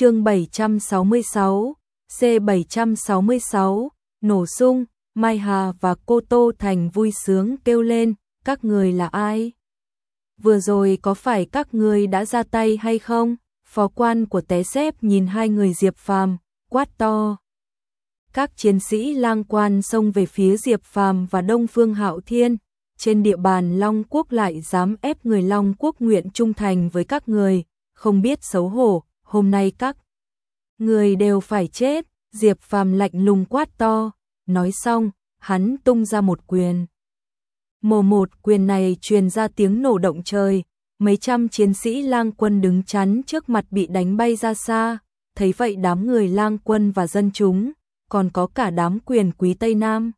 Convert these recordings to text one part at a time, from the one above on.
chương 766, C766, nổ sung, Mai Hà và cô Tô Thành vui sướng kêu lên, các người là ai? Vừa rồi có phải các người đã ra tay hay không? Phó quan của té xếp nhìn hai người Diệp Phàm, quát to. Các chiến sĩ lang quan xông về phía Diệp Phàm và Đông Phương Hạo Thiên, trên địa bàn Long Quốc lại dám ép người Long Quốc nguyện trung thành với các người, không biết xấu hổ, hôm nay các người đều phải chết, Diệp Phàm lạnh lùng quát to, nói xong, hắn tung ra một quyền. Mồ một quyền này truyền ra tiếng nổ động trời, mấy trăm chiến sĩ lang quân đứng chắn trước mặt bị đánh bay ra xa, thấy vậy đám người lang quân và dân chúng, còn có cả đám quyền quý Tây Nam.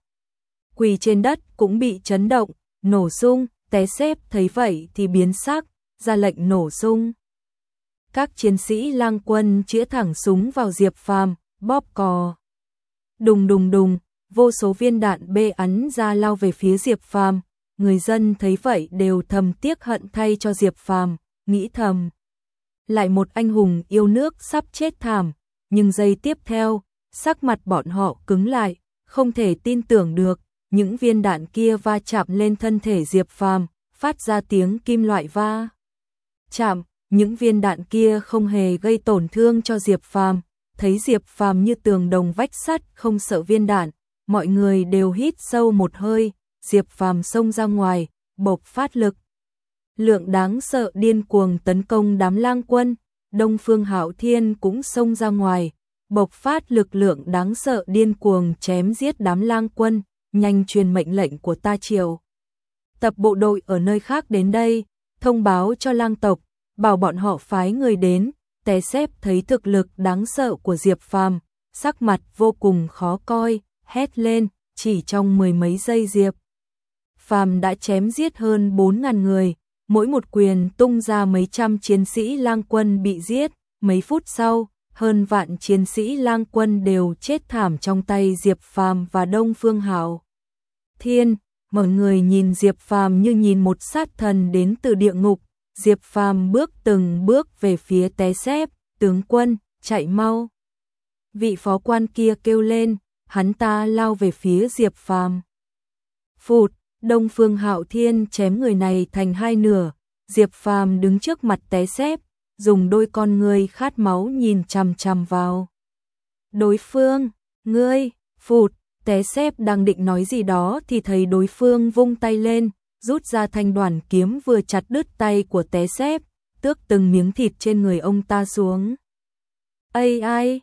Quỳ trên đất cũng bị chấn động, nổ sung, té xếp thấy vậy thì biến sắc, ra lệnh nổ sung. Các chiến sĩ lang quân chĩa thẳng súng vào Diệp Phàm, bóp cò. Đùng đùng đùng, vô số viên đạn bê ắn ra lao về phía Diệp Phàm, người dân thấy vậy đều thầm tiếc hận thay cho Diệp Phàm, nghĩ thầm. Lại một anh hùng yêu nước sắp chết thảm, nhưng giây tiếp theo, sắc mặt bọn họ cứng lại, không thể tin tưởng được, những viên đạn kia va chạm lên thân thể Diệp Phàm, phát ra tiếng kim loại va chạm, những viên đạn kia không hề gây tổn thương cho Diệp Phàm, thấy Diệp Phàm như tường đồng vách sắt, không sợ viên đạn, mọi người đều hít sâu một hơi, Diệp Phàm xông ra ngoài, bộc phát lực. Lượng đáng sợ điên cuồng tấn công đám lang quân, Đông Phương Hạo Thiên cũng xông ra ngoài, bộc phát lực lượng đáng sợ điên cuồng chém giết đám lang quân, nhanh truyền mệnh lệnh của ta triều. Tập bộ đội ở nơi khác đến đây, thông báo cho lang tộc, bảo bọn họ phái người đến, té xếp thấy thực lực đáng sợ của Diệp Phàm, sắc mặt vô cùng khó coi, hét lên, chỉ trong mười mấy giây Diệp. Phàm đã chém giết hơn 4.000 người, mỗi một quyền tung ra mấy trăm chiến sĩ lang quân bị giết, mấy phút sau, hơn vạn chiến sĩ lang quân đều chết thảm trong tay Diệp Phàm và Đông Phương Hạo. Thiên, mọi người nhìn Diệp Phàm như nhìn một sát thần đến từ địa ngục, Diệp Phàm bước từng bước về phía té xếp, tướng quân, chạy mau. Vị phó quan kia kêu lên, hắn ta lao về phía Diệp Phàm. Phụt, Đông Phương Hạo Thiên chém người này thành hai nửa, Diệp Phàm đứng trước mặt té xếp, dùng đôi con người khát máu nhìn chằm chằm vào. Đối phương, ngươi, phụt, té xếp đang định nói gì đó thì thấy đối phương vung tay lên, rút ra thanh đoàn kiếm vừa chặt đứt tay của té xếp, tước từng miếng thịt trên người ông ta xuống. Ây ai,